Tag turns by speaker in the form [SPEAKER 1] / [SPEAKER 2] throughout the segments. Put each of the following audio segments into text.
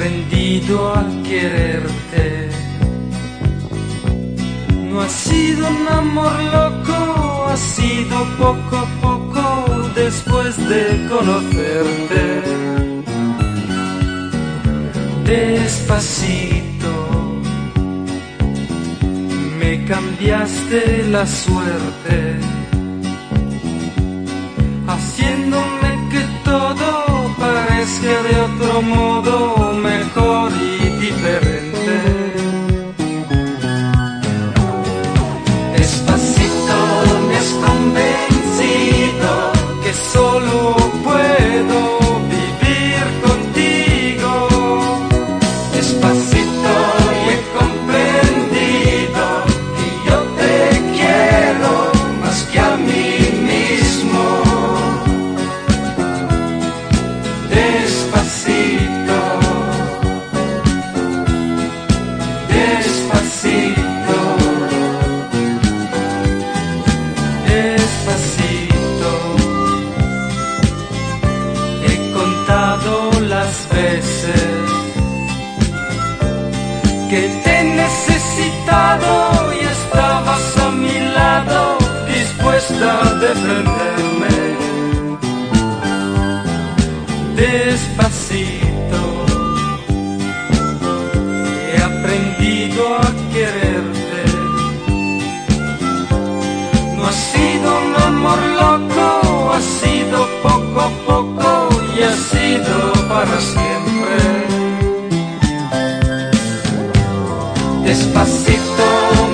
[SPEAKER 1] aprendido a quererte. No ha sido un amor loco, ha sido poco a poco después de conocerte. Despacito, me cambiaste la suerte, haciéndome que todo parezca de otro modo mejor y que te he necesitado y estabas a mi lado dispuesta a defenderme despacito. He aprendido a quererte. No ha sido un amor loco, ha sido poco a poco y ha sido para siempre. Despacito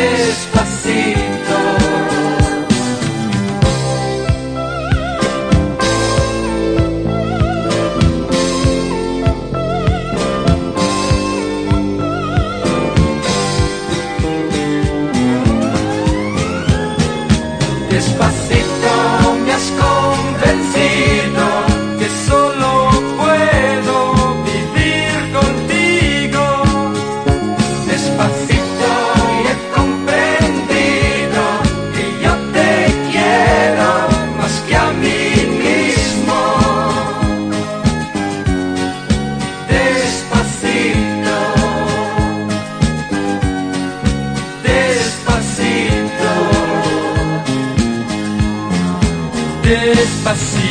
[SPEAKER 1] satisfied. despacito.